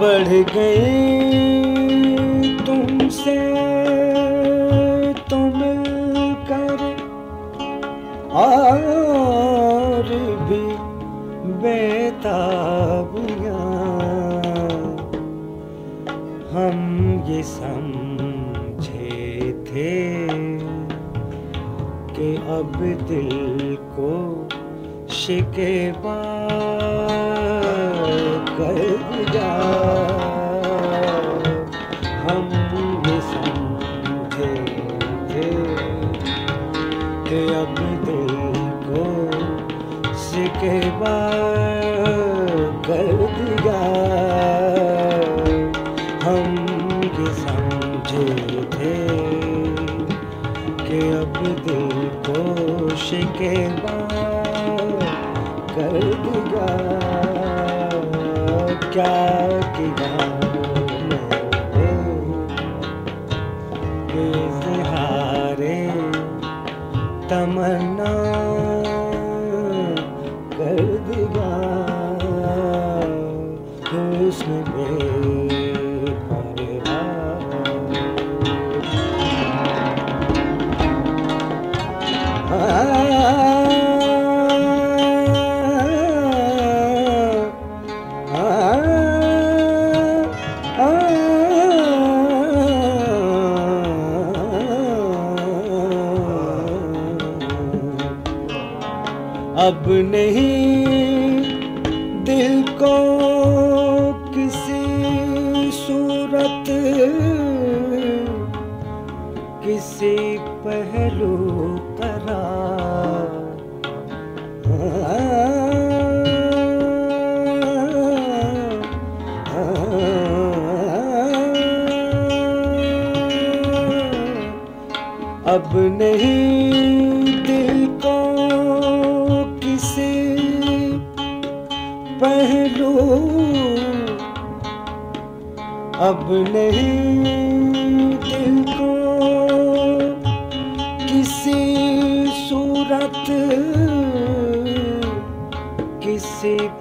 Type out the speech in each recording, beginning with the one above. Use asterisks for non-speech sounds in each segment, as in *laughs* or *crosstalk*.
بڑھ گئی تم سے، تو مل کر اور بھی بیتابیاں۔ ہم یہ سمجھے تھے کہ اب دل کو شکوا کر دیا۔ کے کر دیا ہم یہ سمجھے تھے کہ اب دل کو شکوا کر دیا کیا کیا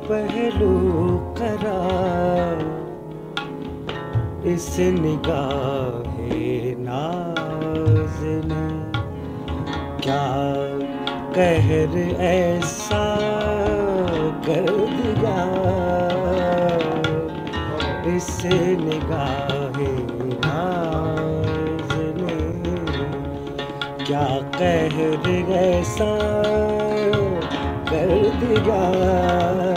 پہلو قرار، اس نگاہ ناز نے کیا قہر ایسا کر دیا اس نگاہ ناز نے کیا قہر ایسا کر دیا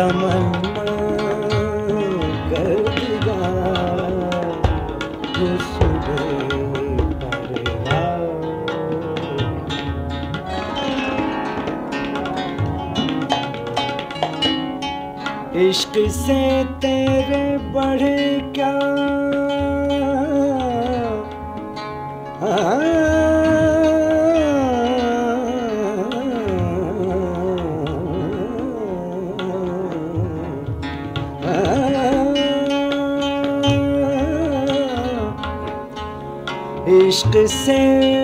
تمنا کر دیا عشق سے تیرے بڑھے سے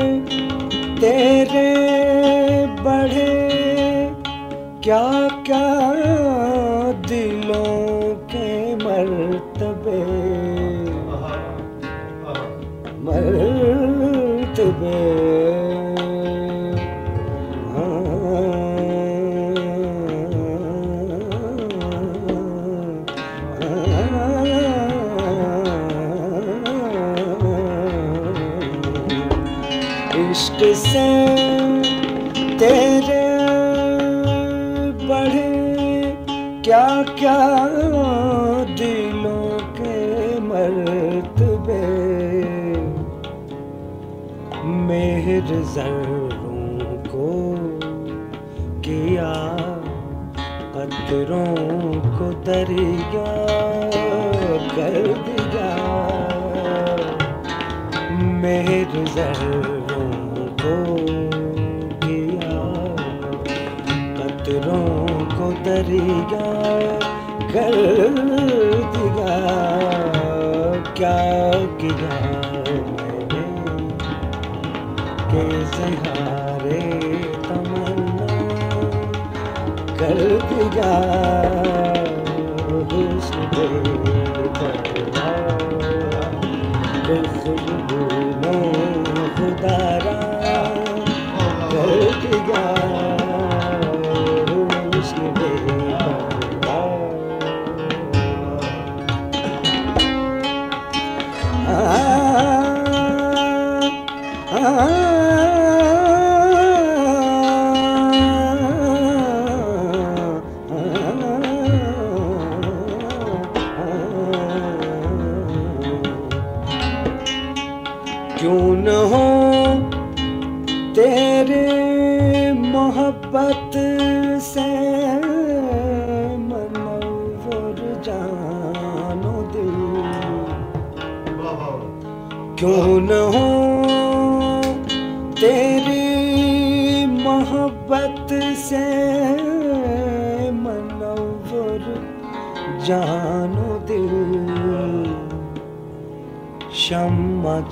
مہر زروں کو کیا قطروں کو دریا کر دیا۔ کیا کیا میں نے کہ سہارے تمنا کر دیا۔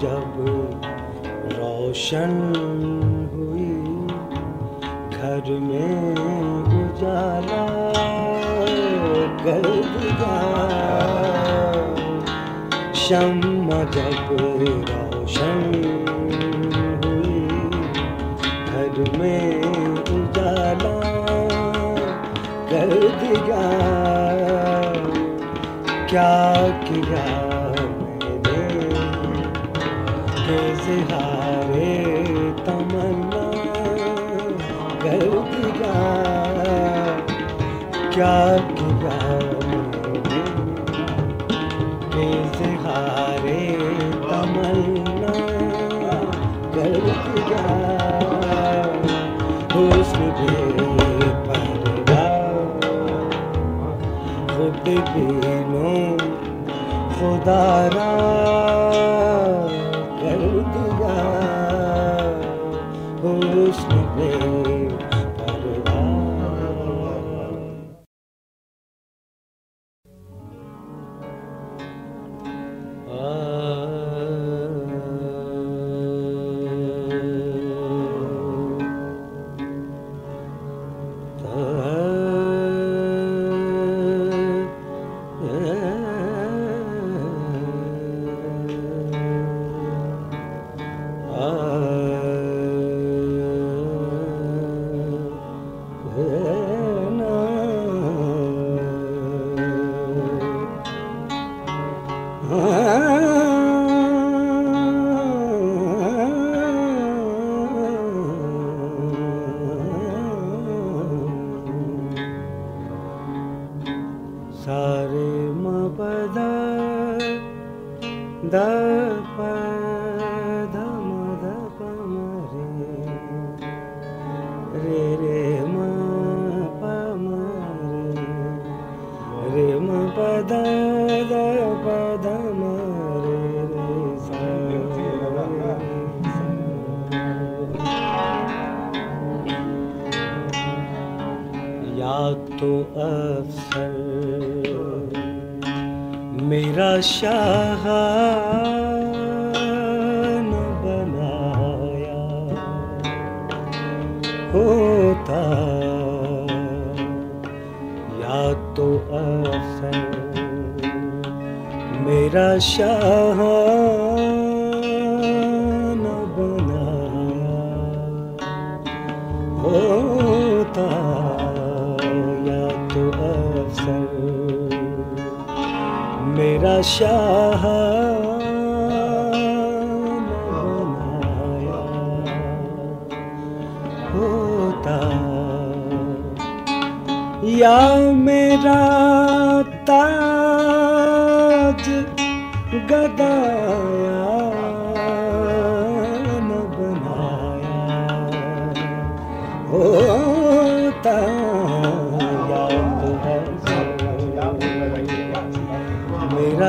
جب روشن ہوئی گھر میں اجالا کر دیا شمع جب روشن ہوئی گھر میں اجالا کر دیا کیا کیا کیا کیا؟ میں اظہارے تمنا کر دیا حسن بے پرواہ خود بینوں خدا را کر دیا حسن بے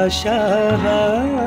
میرا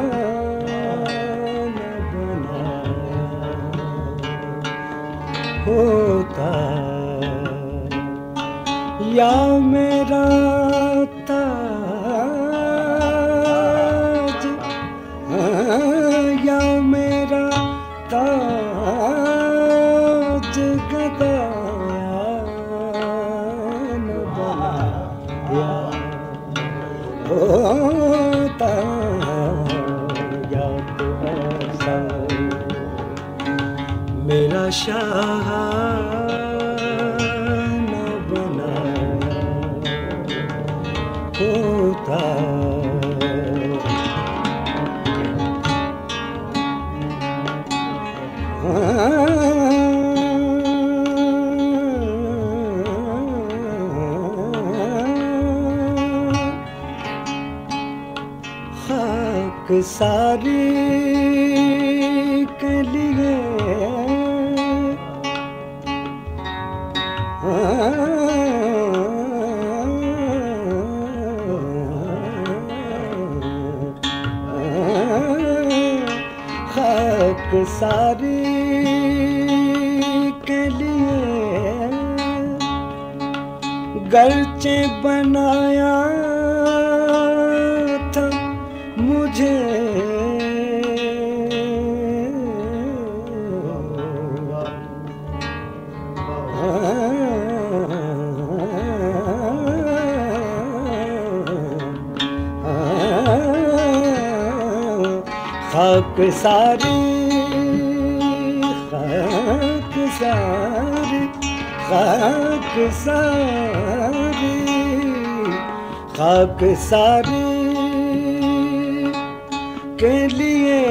ساری خاک ساری خاک ساری خاک ساری کے لیے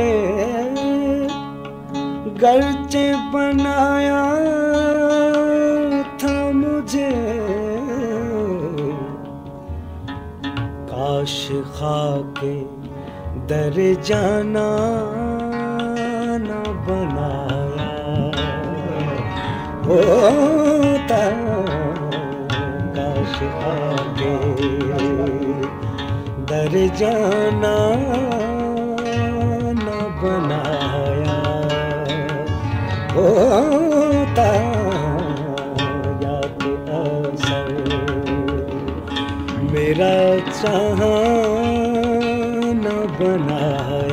گرچہ بنایا تھا مجھے۔ کاش خاک در جانا بنایا۔ ہوتا کاش خاک در جانا نہ بنایا۔ ہوتا یا تو اثر۔ میرا چاہاں نہ بنایا۔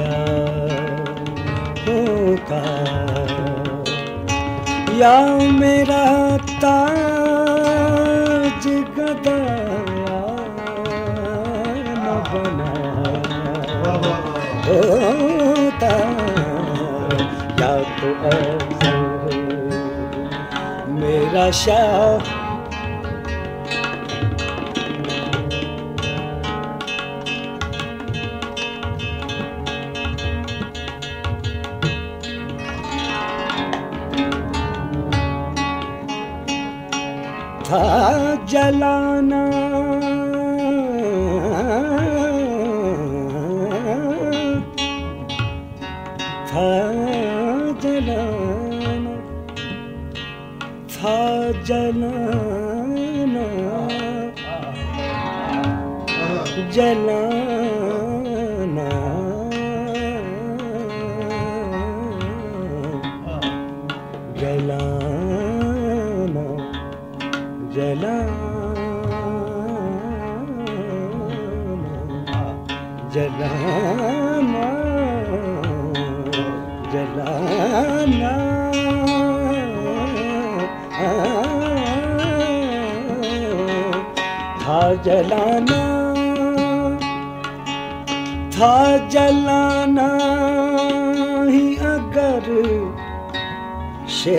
ہوتا۔ یا میرا تاج گدایا نہ بنایا ہوتا۔ یا تو میرا شاہ تھا جلانا جلانا تھا جلانا ہی اگر شے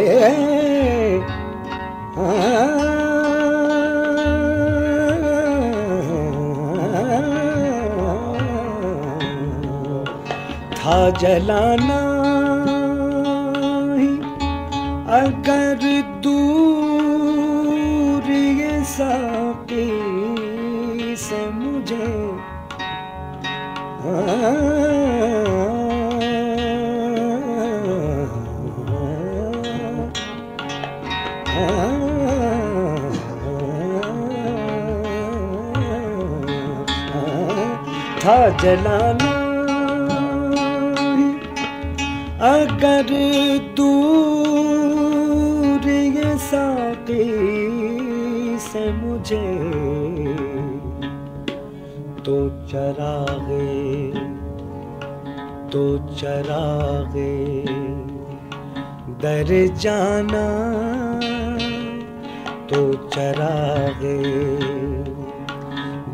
تھا جلانا ہی اگر دور تھا جلانا۔ اگر دور یہ ساقی سے مجھے تو چراغے، در جانا تو چراغے،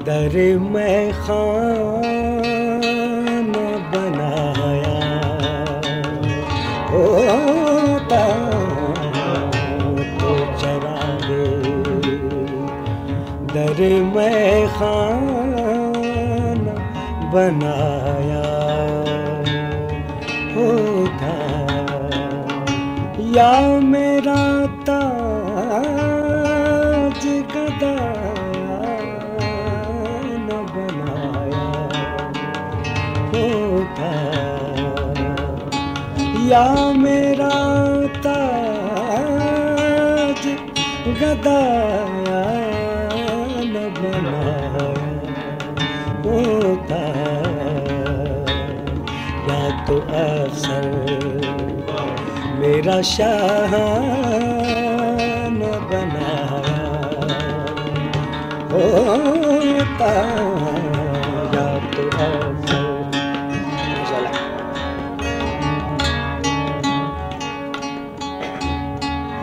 در میں خان بنایا۔ ہوتا تو چراغے، در میں خان بنایا۔ یا میرا تاج گدا نہ بنایا۔ ہوتا یا میرا تاج گدا میرا شاہ نہ بنایا ہوتا یا تو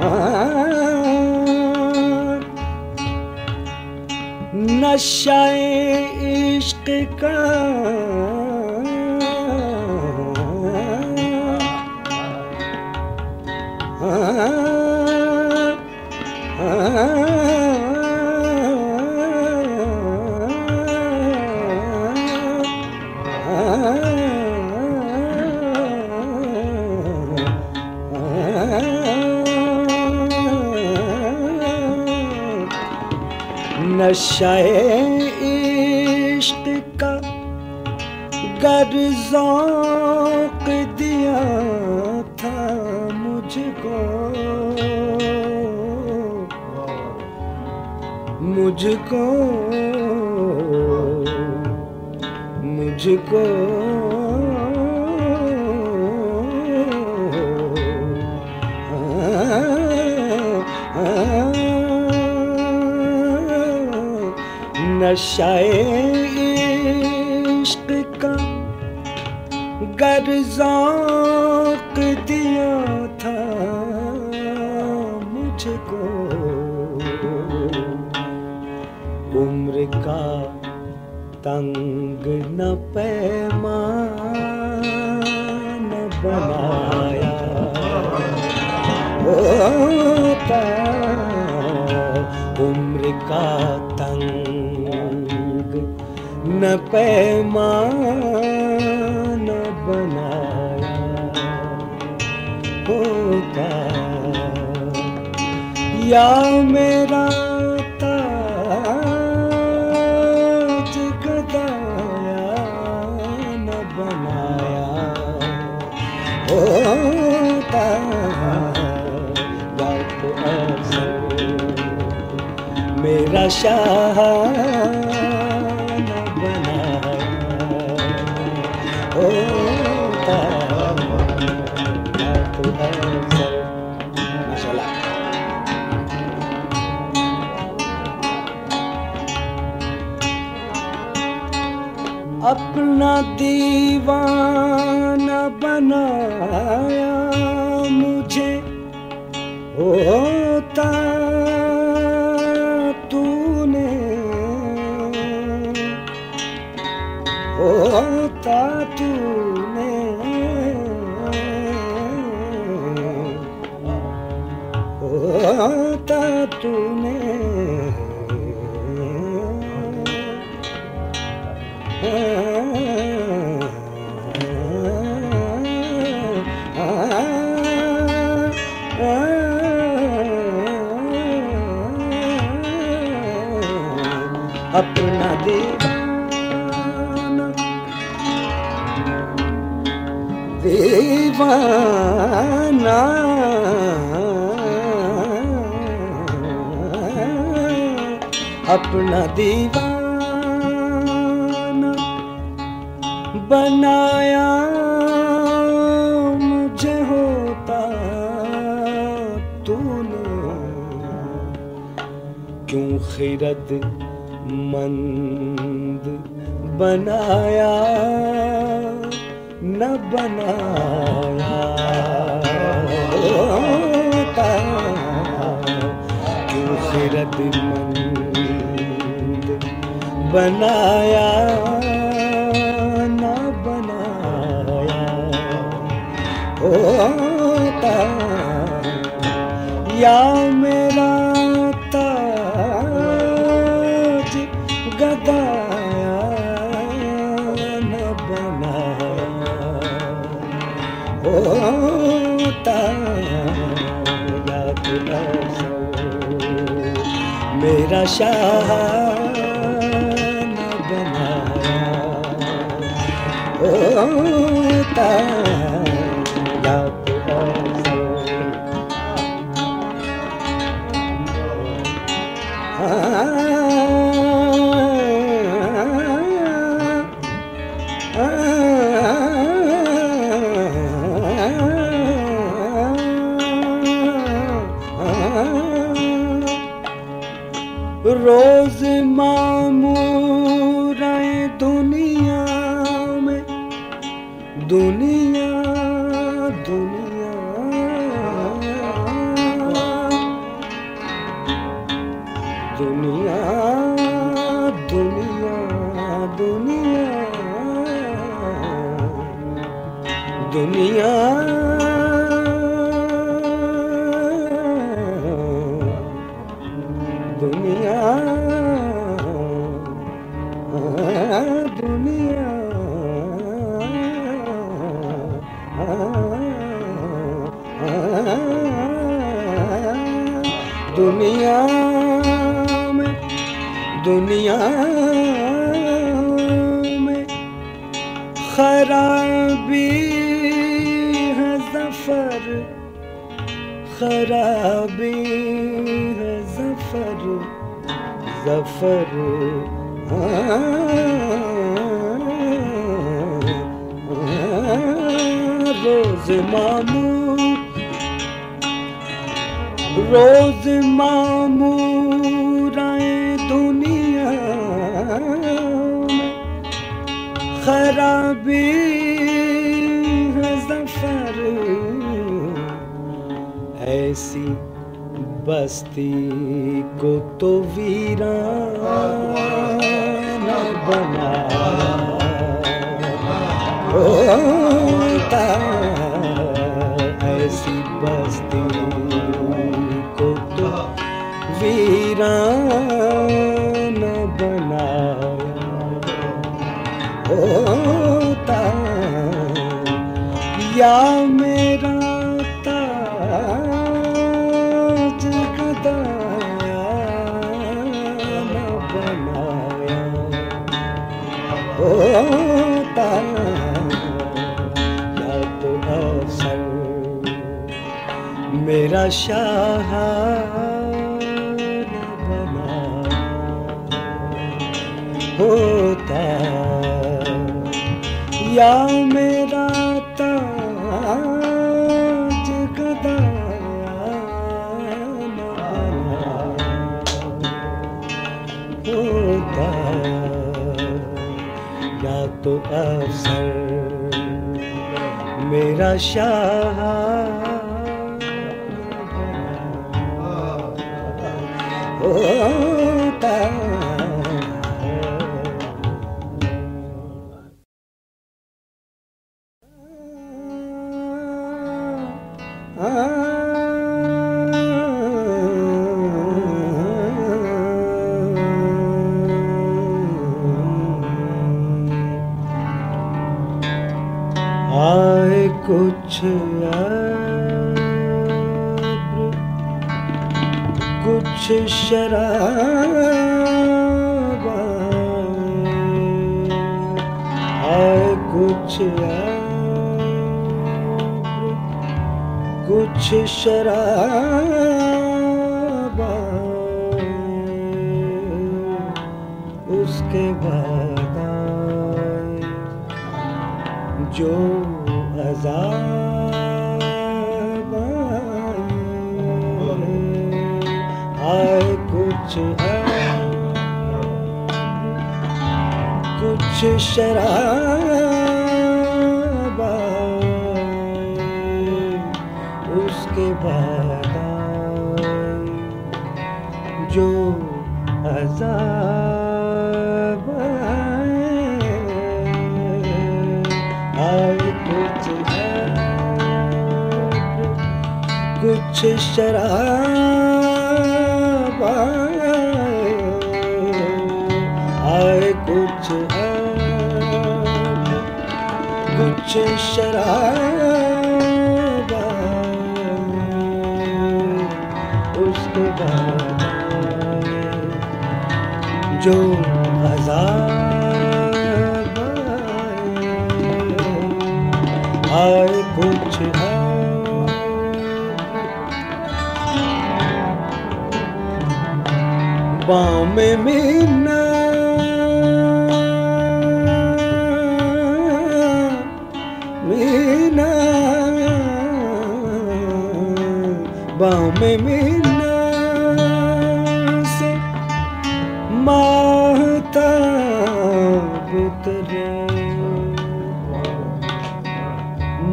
ہاں۔ نشہ عشق کا نشہ عشق کا گر ذوق دیا تھا مجھ کو۔ مجھ کو۔ مجھ کو۔ عشق کا گر ذوق دیا تھا مجھ کو۔ عمر کا تنگ نہ پیمان بنایا۔ ہوتا عمر کا نہ پیمان بنایا ہوتا یا میرا تاج گدایا نہ بنایا ہوتا یا تو میرا شاہ اپنا دیوان بنایا مجھے ہوتا تو نے ہوتا تو نے ہوتا تو نے اپنا دیوانہ دیوانہ اپنا دیوانہ بنایا مجھے ہوتا تو نے کیوں خیرت مند بنایا نہ بنایا۔ ہوتا کیوں خیرت مند بنایا نہ بنایا۔ ہوتا یا میرا نہ بنایا ہوتا دنیا خرابی ہے ظفر ظفر ہاں، روز معمول روز معمور دنیا خرابی بستی کو تو ویران بنا۔ ہوتا ایسی بستی کو تو ویران شاہ بنا ہوتا یا میرا تاج گدا ہوتا یا تو افسر میرا شاہ ہوتا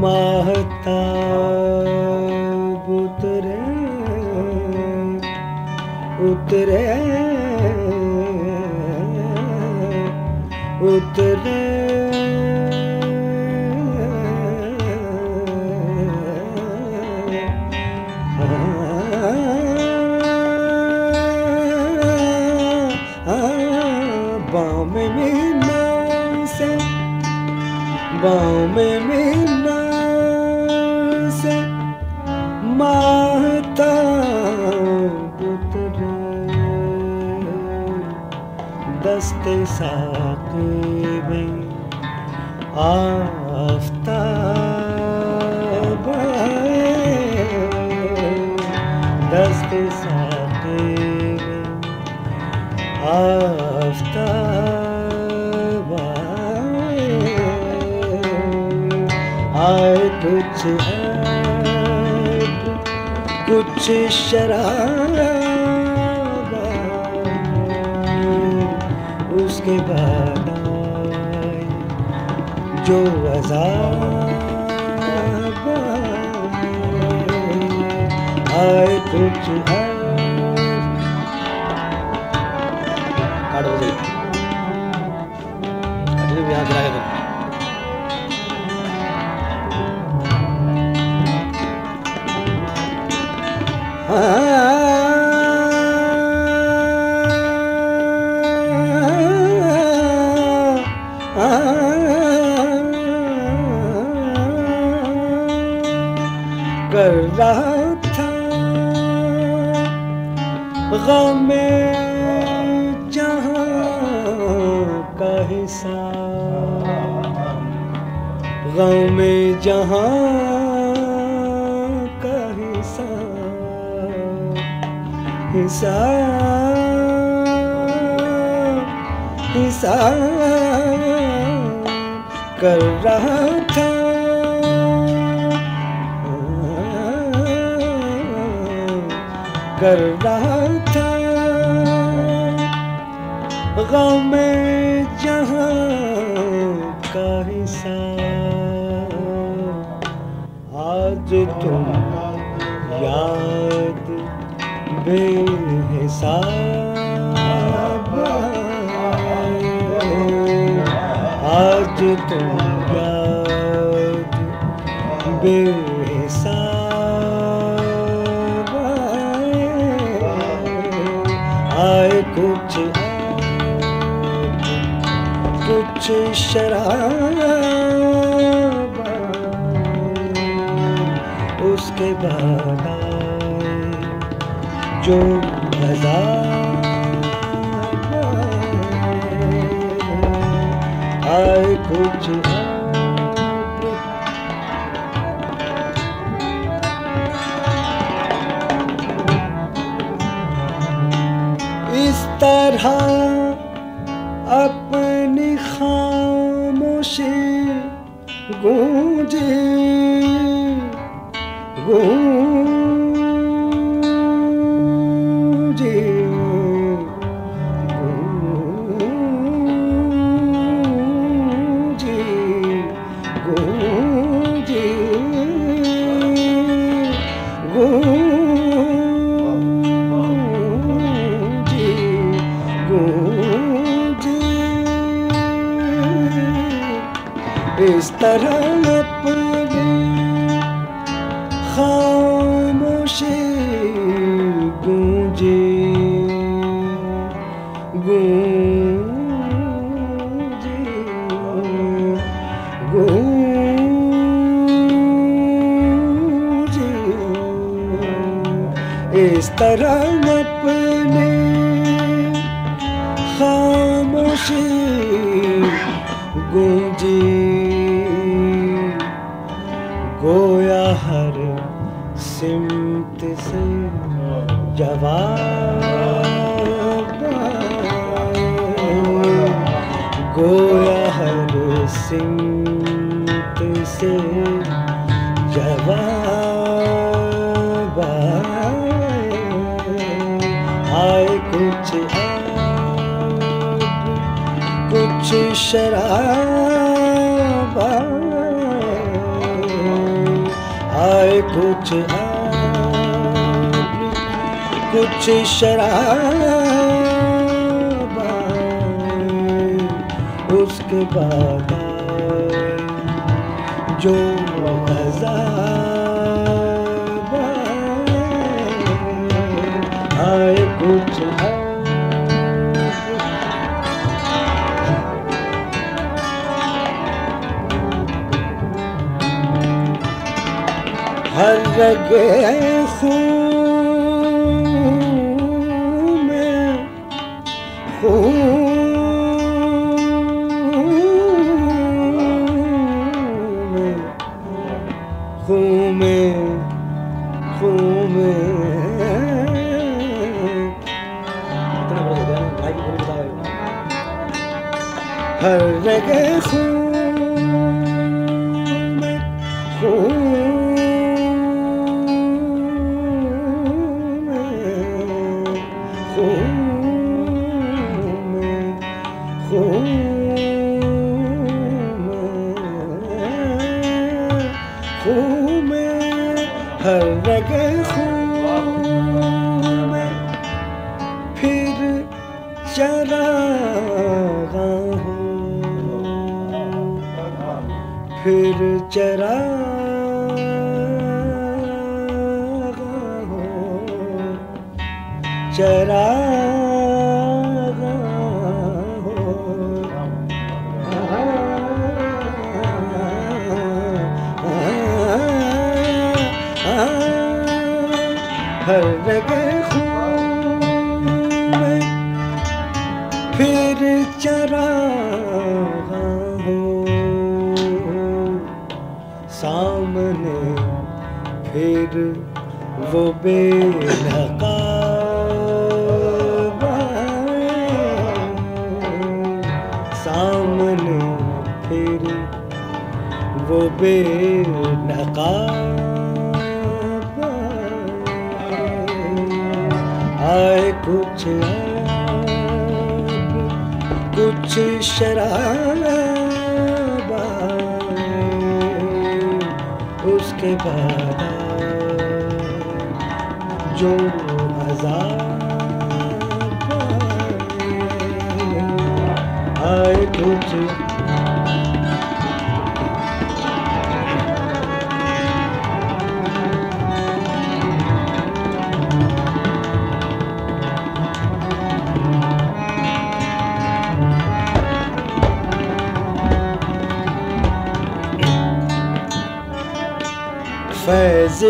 ماہتا اترے اترے اترے۔ بام مینا سے بام دست ساقی میں آفتاب دست ساقی میں آفتاب آئے آئے کچھ کچھ شراب کے بعد آئے جو عذاب آئے کچھ کاٹ کر رہا تھا۔ کر رہا تھا۔ غم جہاں کا حصہ۔ آج تم یاد بے حساب۔ آج تم یاد بے حساب آئے کچھ کچھ شراب۔ اس کے بعد آئے جو مزہ آئے کچھ اس طرح سمت سے آئے کچھ کچھ شراب آئے کچھ کچھ اس کے بعد جو عذاب آئے کچھ ہے ہر جگہ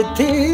تھی۔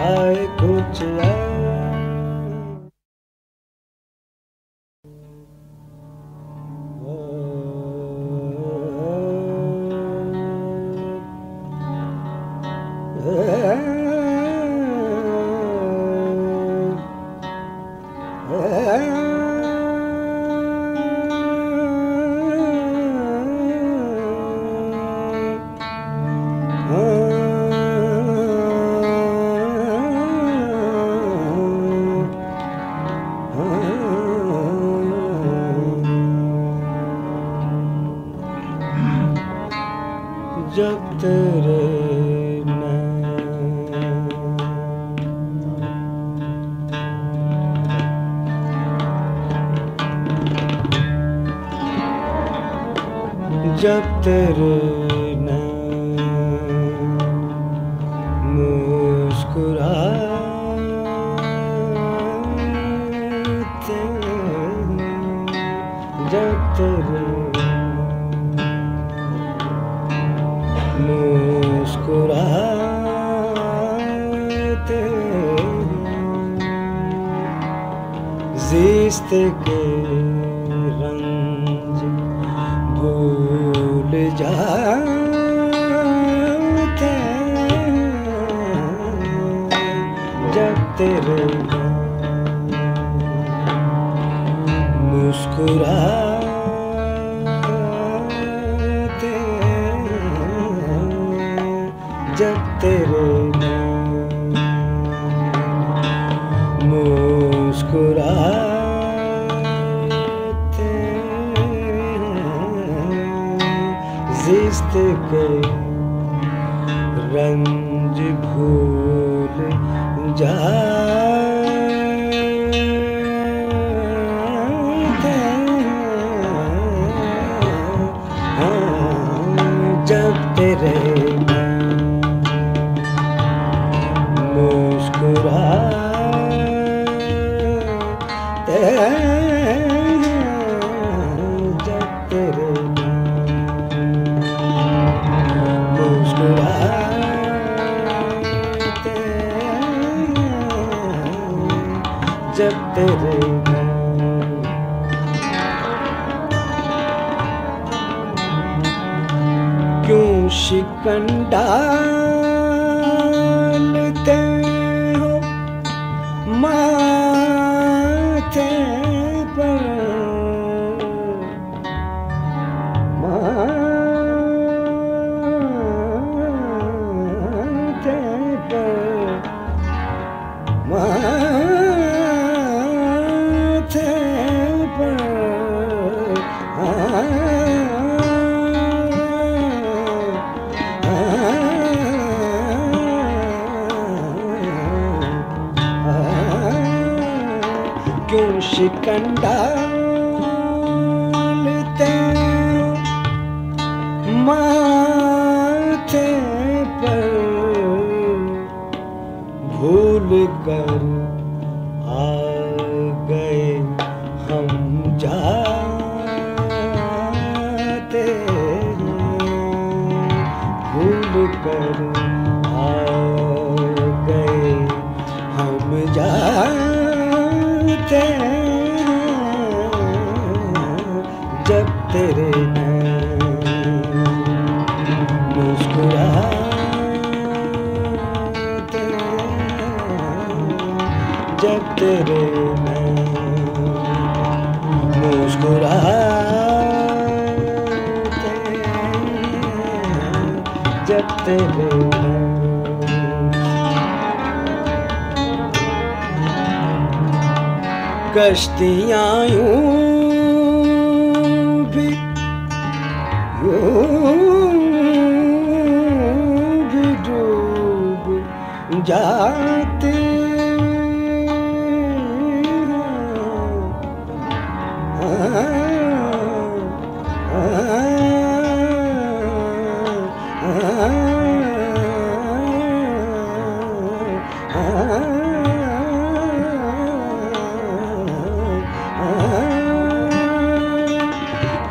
ہے کچھ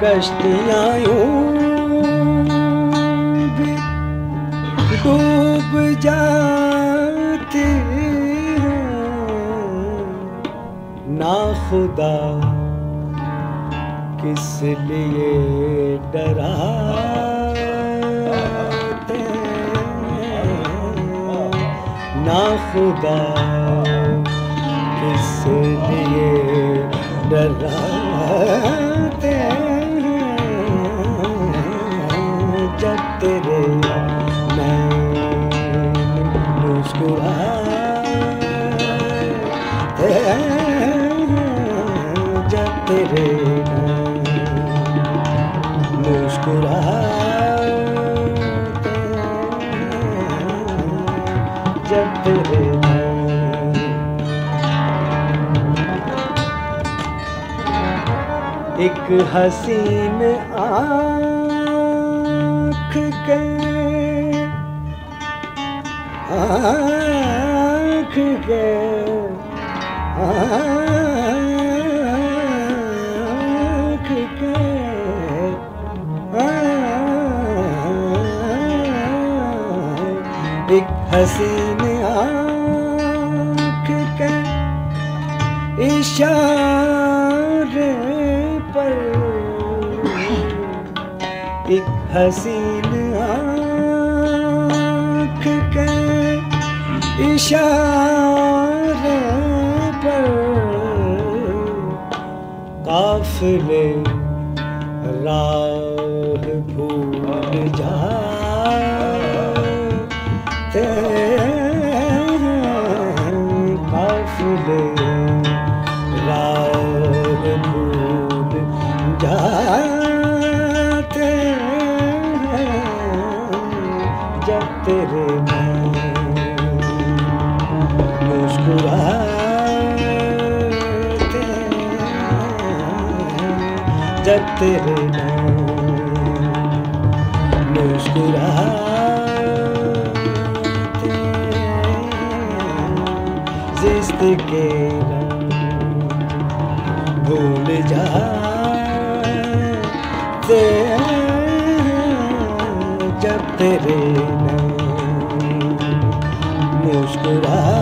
کشتیاں یوں ڈوب جاتی نا خدا کس لیے ڈرا خدا کس لیے ڈراتے ایک حسین آنکھ کے آنکھ کے آنکھ کے ایک حسین آنکھ کے اشارہ حسین آنکھ کے اشارے پر قافلے تیرے تیرنا مسکراتے زست کے رنگ بھول جاتے جب تیرے نام مسکراتے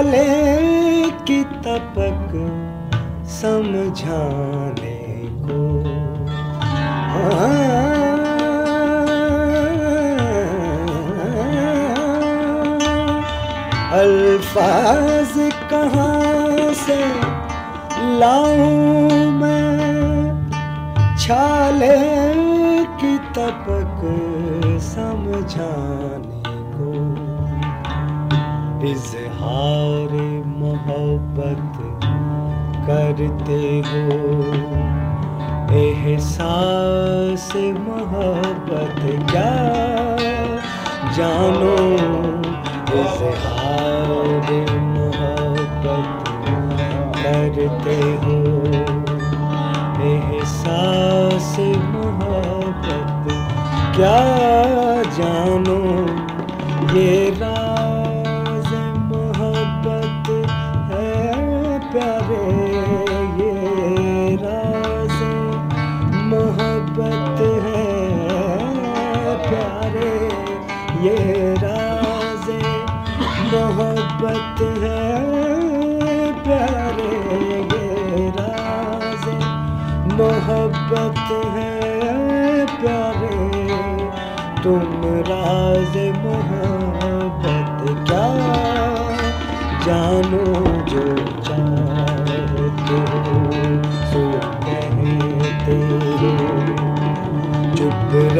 چھالے کی تپک سمجھانے کو۔ الفاظ کہاں سے لاؤں میں؟ چھالے کی تپک سمجھانے کو۔ اظہار محبت کرتے ہو احساس محبت کیا جانو اظہار محبت کرتے ہو احساس محبت کیا جانو یہ راز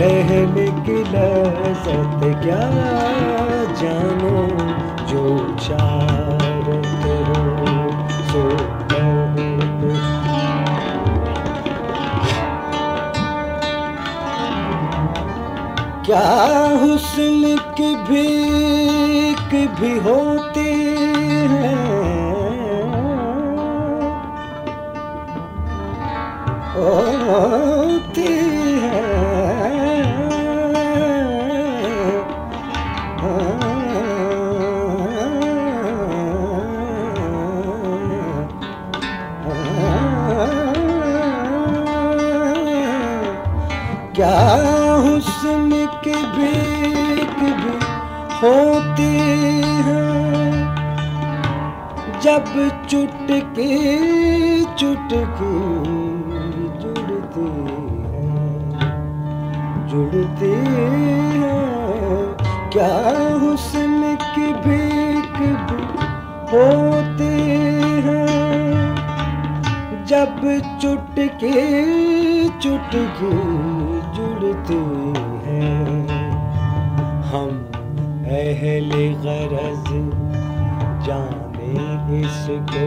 چپ کی لذت کیا جانو جو چاہتے ہو سو کیا کیا حسن کی بھیک بھی ہوتی ہے جب چٹکی چٹکی جڑتی ہے جڑتی ہے کیا حسن کی بھیک بھی ہوتی ہے جب چٹکی چٹکی اہل غرض جانے اس کو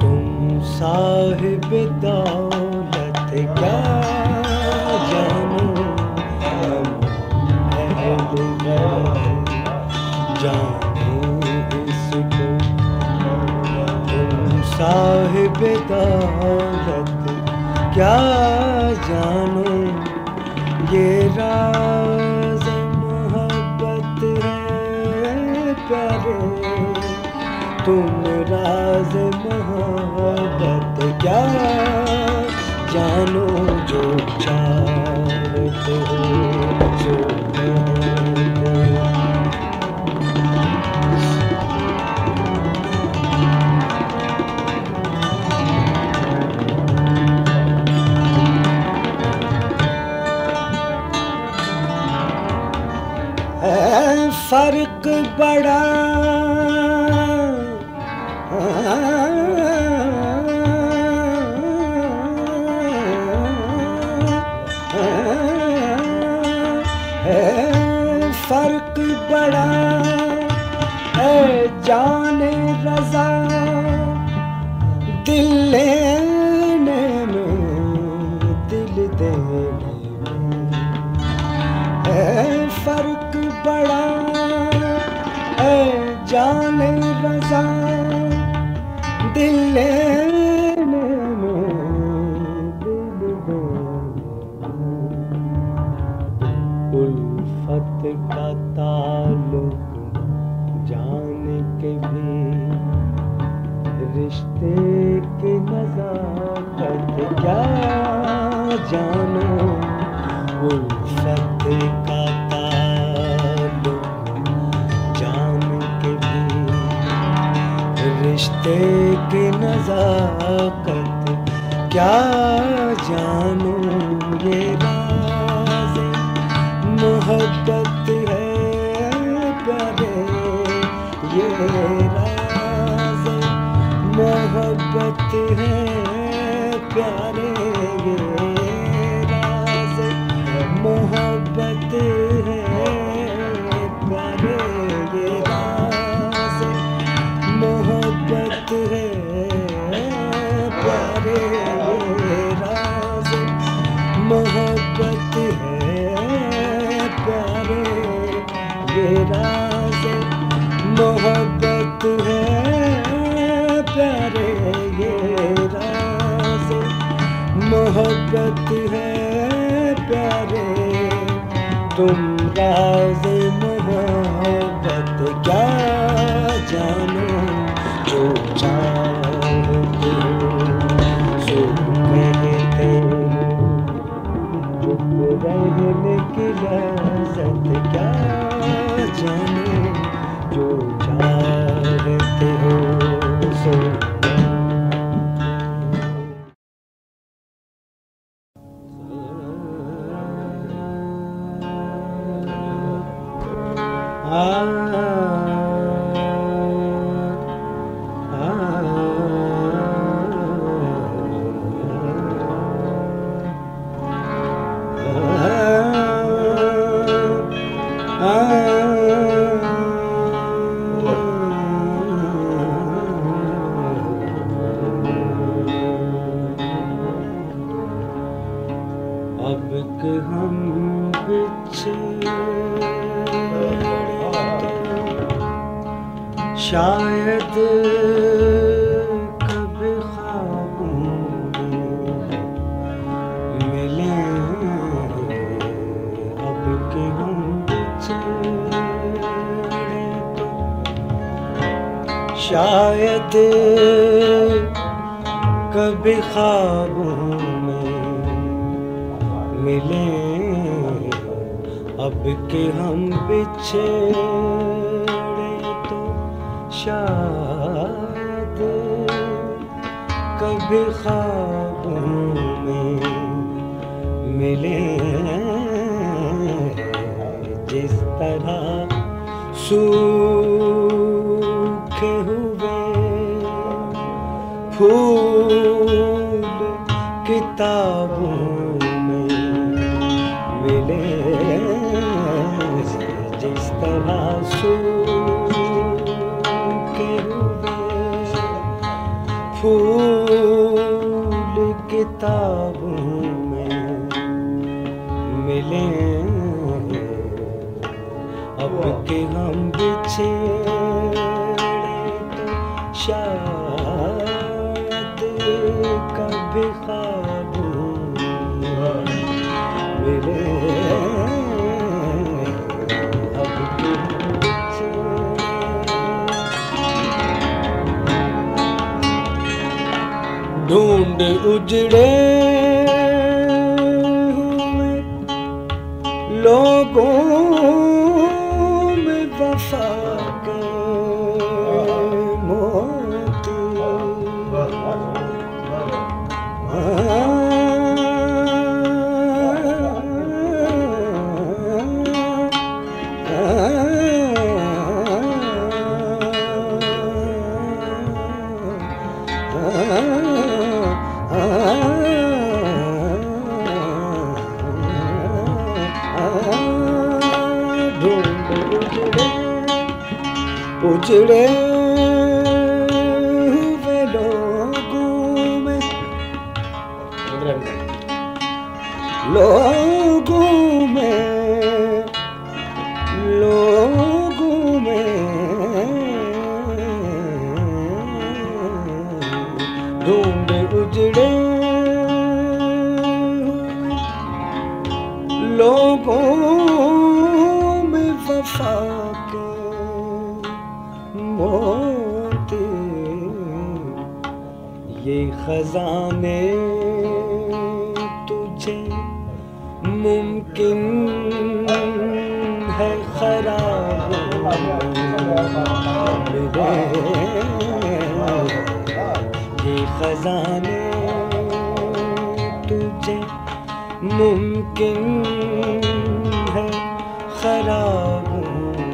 تم صاحب دولت کیا جانو؟ ہم اہل غرض جانے اس کو تم صاحب دولت کیا جانو؟ یہ راز تم راز محبت کیا؟ جانو جو چاہتے ہو جو فرق بڑا نزاکت کیا جانوں یہ راز؟ محبت ہے پرے یہ راز۔ محبت ہے تم راز شاید کبھی خوابوں میں ملیں۔ اب کہ ہم بچھڑے تو شاید کبھی خوابوں میں ملیں۔ جس طرح سو پھول کتابوں میں ملے جس طرح سو اجڑے ڈھونڈ اجڑے لوگوں میں وفا کے موتی یہ خزانے تجھے ممکن ہے خراب یہ خزانے ممکن ہے خراب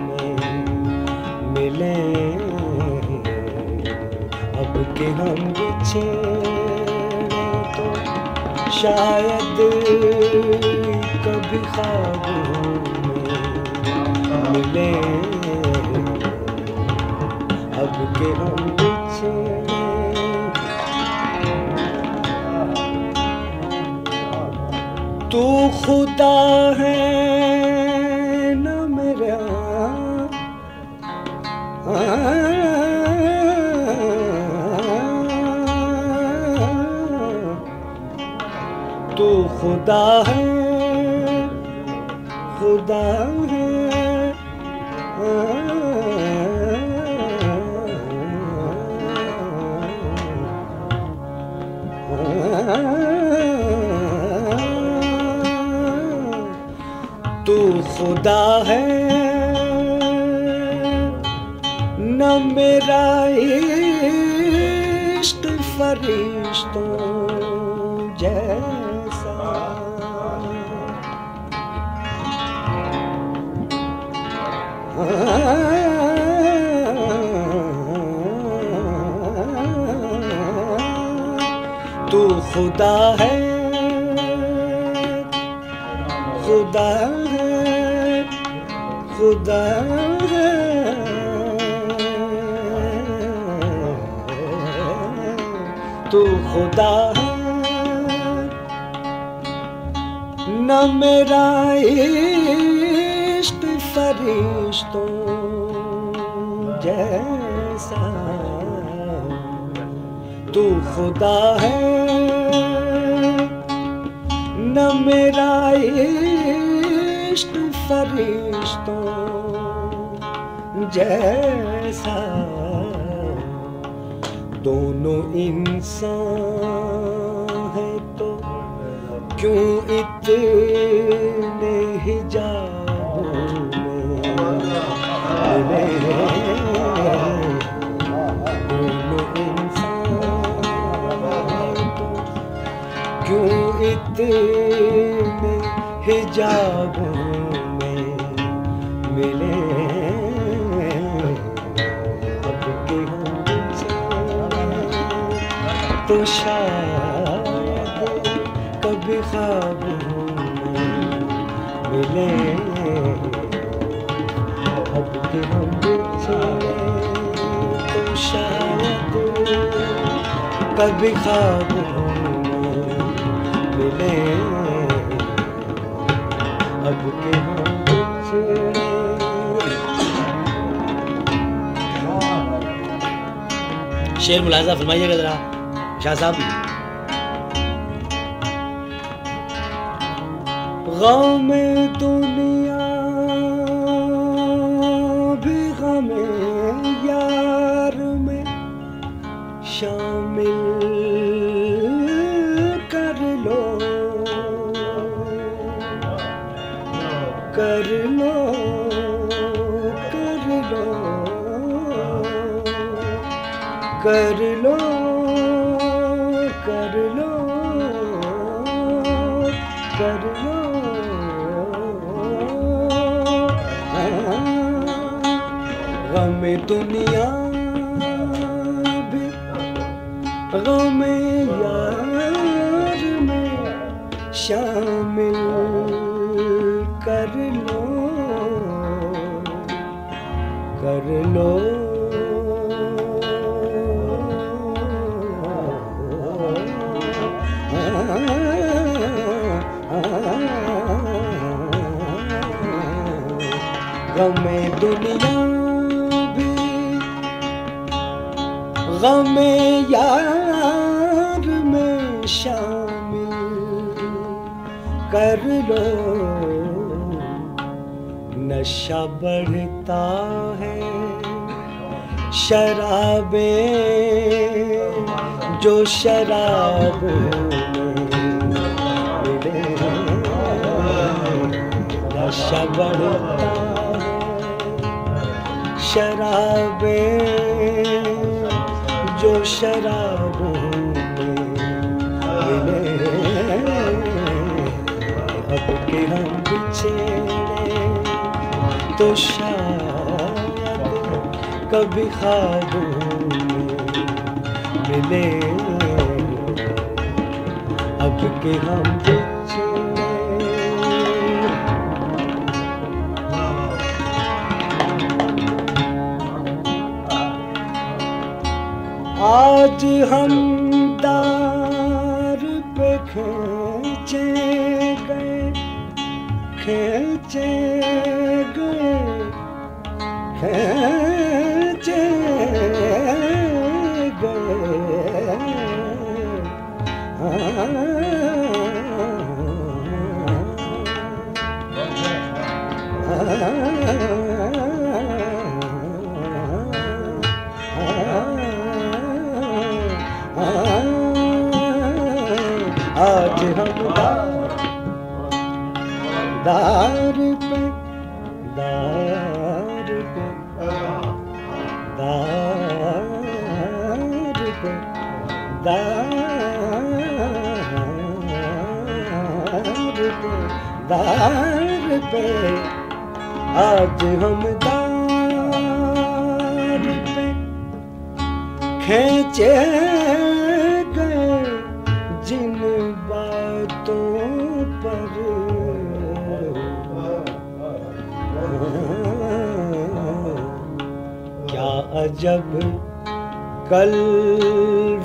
میں ملے اب کہ ہم بچھے تو شاید کبھی خوابوں میں ملے اب کہ ہم تو خدا ہے نہ میرا تو خدا خدا ہے۔ نہ میرا عشق فرشتوں جیسا۔ تو خدا ہے خدا تو خدا ہے نہ میرا عشق فرشتوں جیسا تو خدا ہے۔ نہ میرا عشق فرشتوں جیسا دونوں انسان ہے تو کیوں اتنے حجابوں میں دونوں انسان ہے تو کیوں اتنے حجابوں تو شاید کبھی خوابوں میں ملے۔ اب کہ ہم چلے تو شاید کبھی خوابوں میں ملے۔ اب کہ ہم چلے شعر ملاحظہ فرمائیے گا ذرا۔ شاہ صاحب غم بڑھتا ہے۔ شراب جو شراب نشہ بڑھتا ہے۔ شراب جو شراب ملے اب کے ہم بچھڑے تو شاید کبھی خواب ملے۔ اب کے ہم آج ہم کھینچے *laughs* پہ آج ہم دار پہ کھینچے گئے جن باتوں پر۔ کیا عجب کل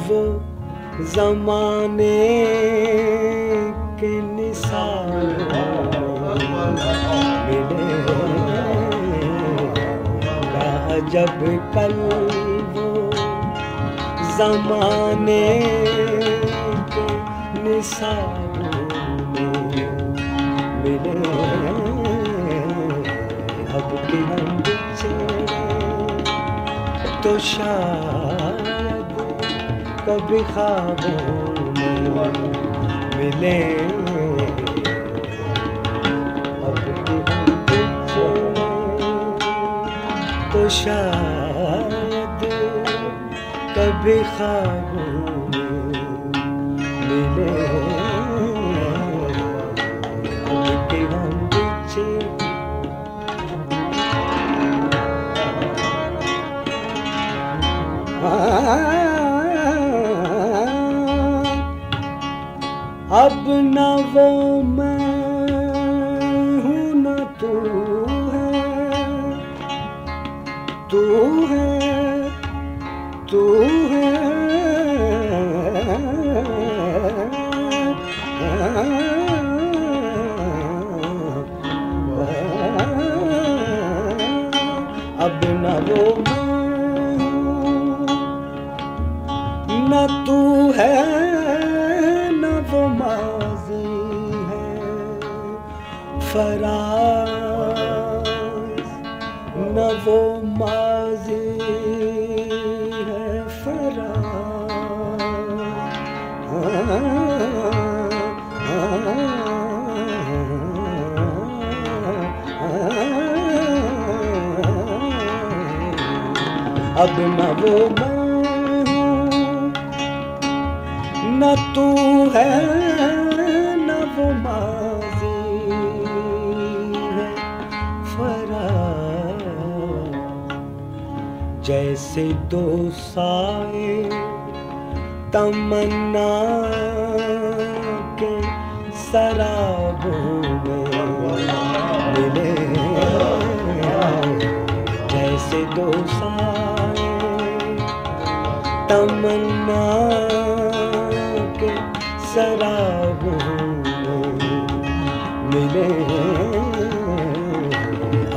وہ زمانے کے نثار۔ ملے کیا کل وہ زمانے کے نثار ملے اب کے ہم بچھڑے تو شاید کبھی خوابوں میں ملے شاید کبھی خوابوں ملے اب نہ وہ جیسے سائے تمنا کے سرابوں میں ملے۔ جیسے دو سائے تمنا کے سرابوں میں ملے۔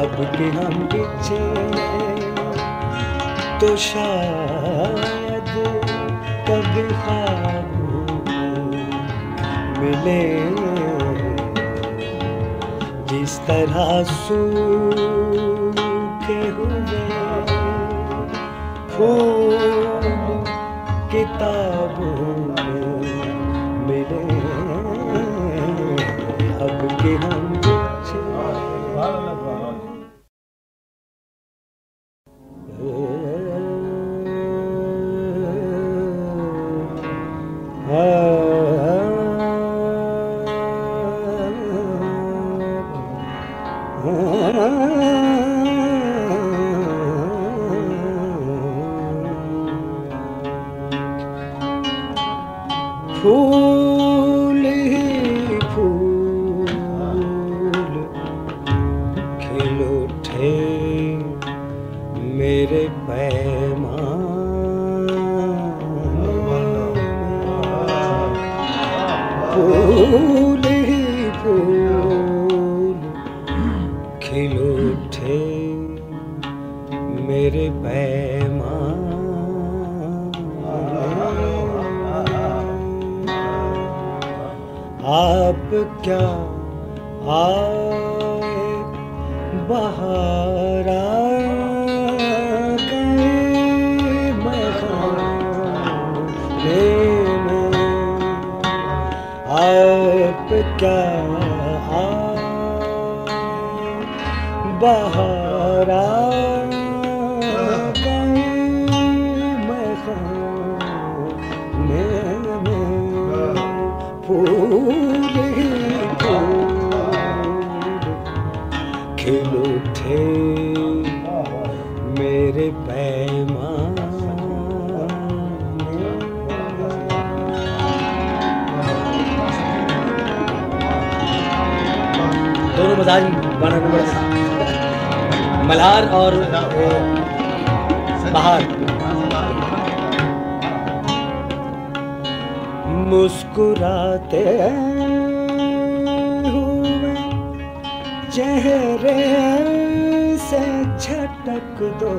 اب کہ ہم بچھے تو شاید کبھی خواب ملے۔ جس طرح سوکھے ہوئے پھول کتابوں مزاج بانا کو بڑا ملہار اور بہار۔ مسکراتے ہوئے چہرے سے چھٹک دو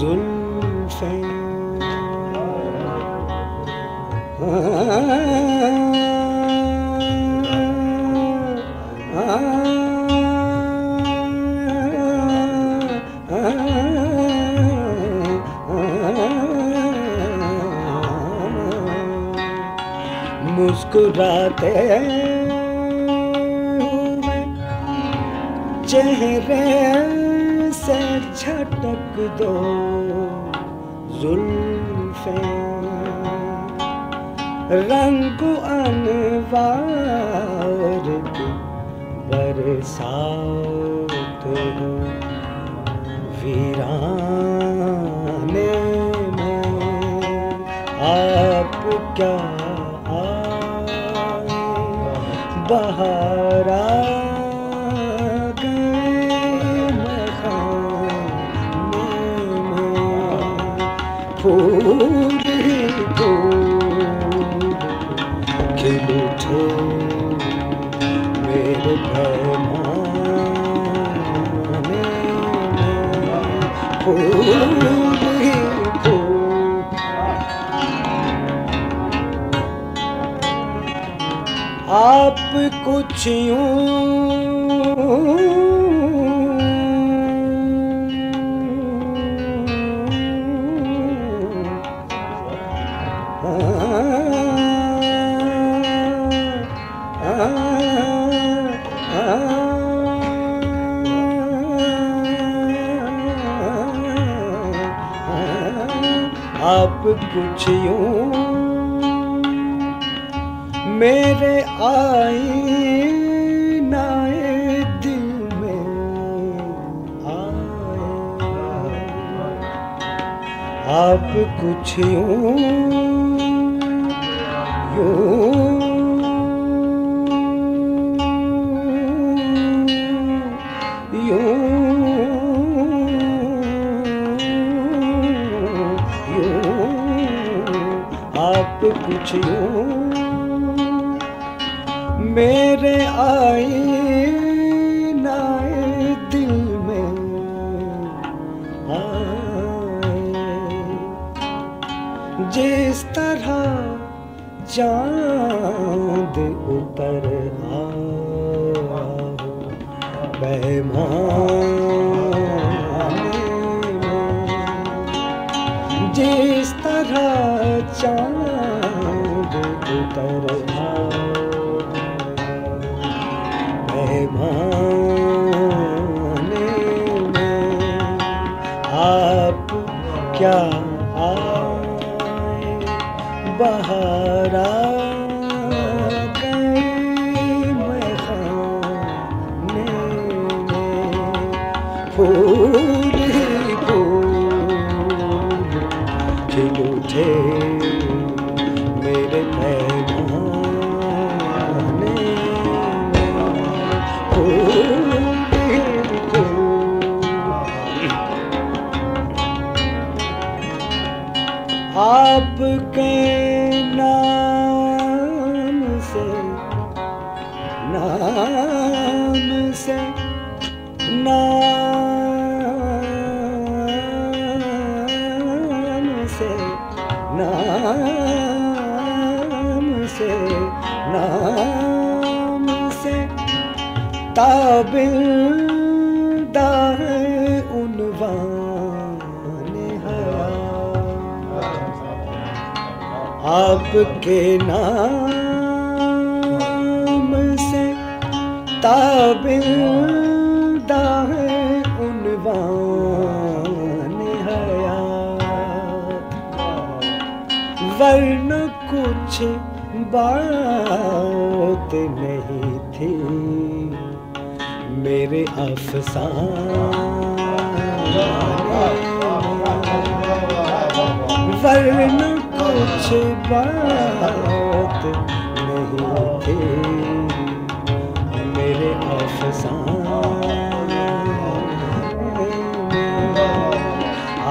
زلفیں۔ مسکراتے ہوئے چہرے سے جھٹک دو زلفیں۔ رنگ انوار کی بہار کچھ آپ کچھ یوں میرے آئی نائے دل میں آئے آپ کچھ یوں یوں یوں یوں، آپ کچھ یوں میرے آئی میں جس طرح چاند اتر آئے جس طرح چاند اتر کے نام سے تابندہ ہے عنوان حیات ورنہ کچھ بات نہیں تھی۔ میرے افسانے ورنہ کچھ بات نہیں تھی۔ میرے افسانے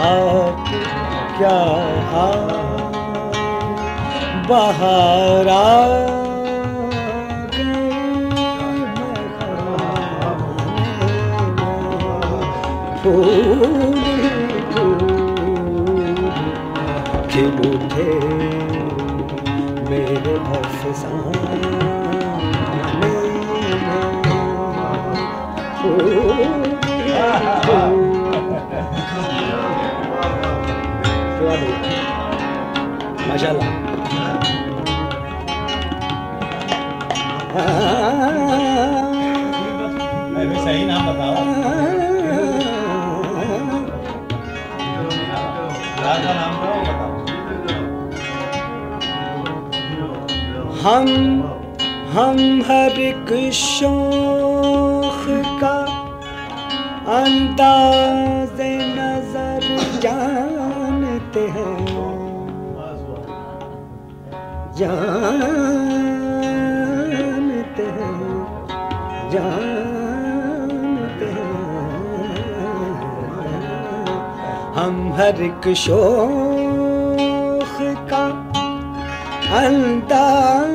آپ کیا بہار آ پھول کھل اٹھے میرے افسانے ماشاء اللہ۔ صحیح نام بتاؤ ہم ہم ہر ایک شوخ کا انداز نظر جانتے ہیں۔ جانتے ہیں جانتے ہیں۔ ہم ہر ایک شوخ کا انداز